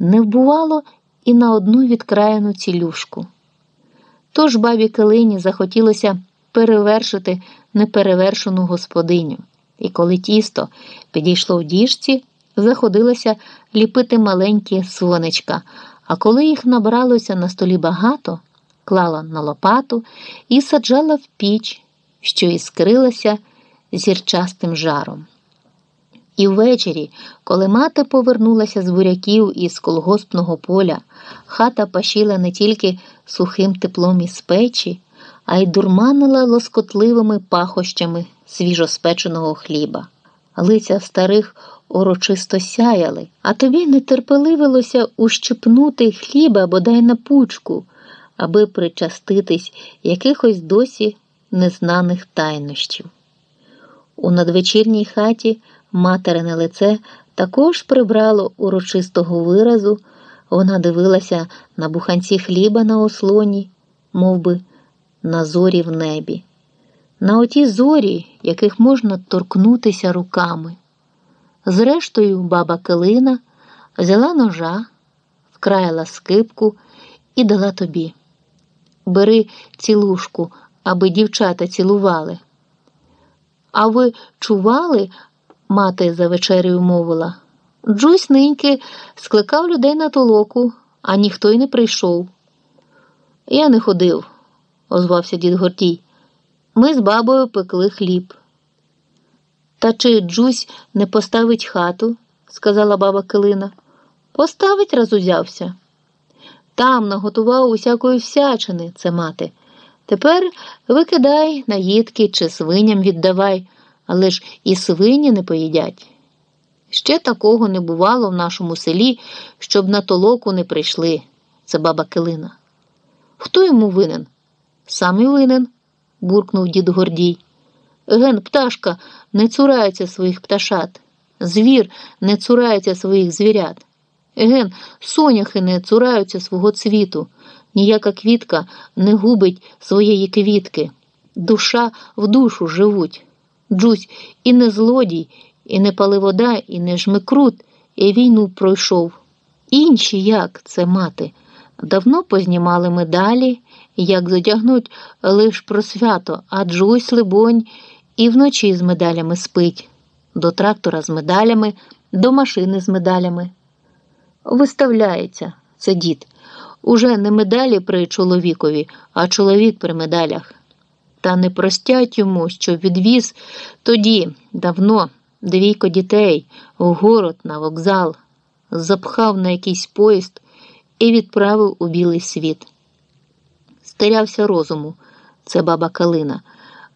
не вбувало і на одну відкраєну цілюшку. Тож бабі Калині захотілося перевершити неперевершену господиню, і коли тісто підійшло в діжці, заходилося ліпити маленькі сонечка, а коли їх набралося на столі багато, клала на лопату і саджала в піч, що іскрилася зірчастим жаром. І ввечері, коли мати повернулася з буряків із колгоспного поля, хата пашіла не тільки сухим теплом із печі, а й дурманила лоскотливими пахощами свіжоспеченого хліба. Лиця старих урочисто сяяли, а тобі не терпеливилося ущипнути хліба бодай на пучку, аби причаститись якихось досі незнаних тайнощів. У надвечірній хаті материне лице також прибрало урочистого виразу, вона дивилася на буханці хліба на ослоні, мов би, на зорі в небі, на оті зорі, яких можна торкнутися руками. Зрештою, баба Килина взяла ножа, вкраяла скипку і дала тобі. Бери цілушку, аби дівчата цілували. А ви чували, мати за вечерею мовила. Джусь ниньки скликав людей на толоку, а ніхто й не прийшов. Я не ходив, озвався дід Гортій. Ми з бабою пекли хліб. Та чи Джусь не поставить хату? сказала баба Килина. Поставить раз узявся. Там наготував усякої всячини, це мати. Тепер викидай наїдки чи свиням віддавай, але ж і свині не поїдять. Ще такого не бувало в нашому селі, щоб на толоку не прийшли, це баба Килина. Хто йому винен? Сам і винен, буркнув дід Гордій. Ген, пташка не цурається своїх пташат, звір не цурається своїх звірят. Ген, соняхи не цураються свого цвіту, ніяка квітка не губить своєї квітки, душа в душу живуть. Джусь і не злодій, і не паливода, і не жмикрут, і війну пройшов. Інші як це мати? Давно познімали медалі, як задягнуть лиш про свято, а Джусь, либонь, і вночі з медалями спить, до трактора з медалями, до машини з медалями. Виставляється, це дід. Уже не медалі при чоловікові, а чоловік при медалях. Та не простять йому, що відвіз тоді, давно, двійко дітей, в город на вокзал, запхав на якийсь поїзд і відправив у білий світ. Стерявся розуму, це баба Калина.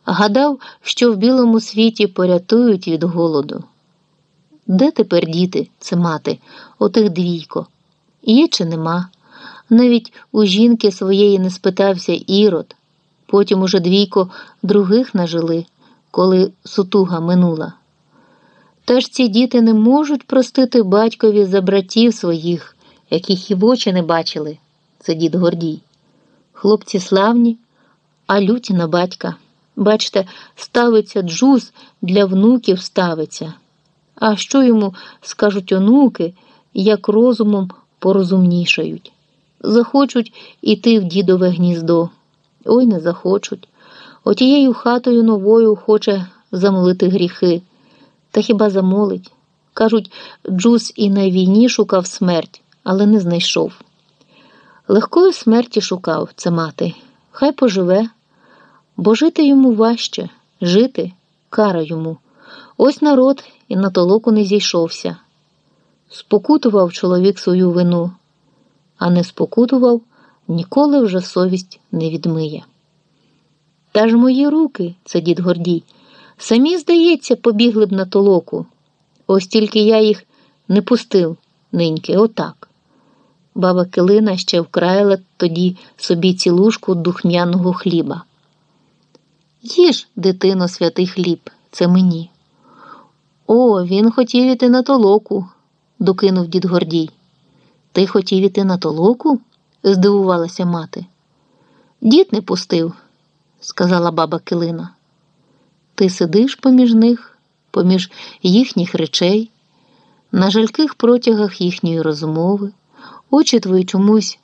Гадав, що в білому світі порятують від голоду. Де тепер діти, це мати, отих двійко? Є чи нема? Навіть у жінки своєї не спитався ірод, потім уже двійко других нажили, коли сутуга минула. Та ж ці діти не можуть простити батькові за братів своїх, яких і в очі не бачили, це дід Гордій. Хлопці славні, а люті на батька. Бачите, ставиться джуз для внуків ставиться. А що йому скажуть онуки, як розумом порозумнішають? Захочуть іти в дідове гніздо. Ой не захочуть. Отією хатою новою хоче замолити гріхи. Та хіба замолить? Кажуть, Джус і на війні шукав смерть, але не знайшов. Легкої смерті шукав це мати, хай поживе, бо жити йому важче, жити кара йому. Ось народ і на толоку не зійшовся. Спокутував чоловік свою вину, а не спокутував, ніколи вже совість не відмиє. Та ж мої руки, це дід Гордій, самі, здається, побігли б на толоку. Ось тільки я їх не пустив ниньки, отак. Баба Килина ще вкраїла тоді собі цілушку духмяного хліба. Їж, дитино, святий хліб, це мені. О, він хотів іти на толоку, докинув дід Гордій. Ти хотів іти на толоку? Здивувалася мати. Дід не пустив, сказала баба Килина. Ти сидиш поміж них, поміж їхніх речей, на жальких протягах їхньої розмови, очі твої чомусь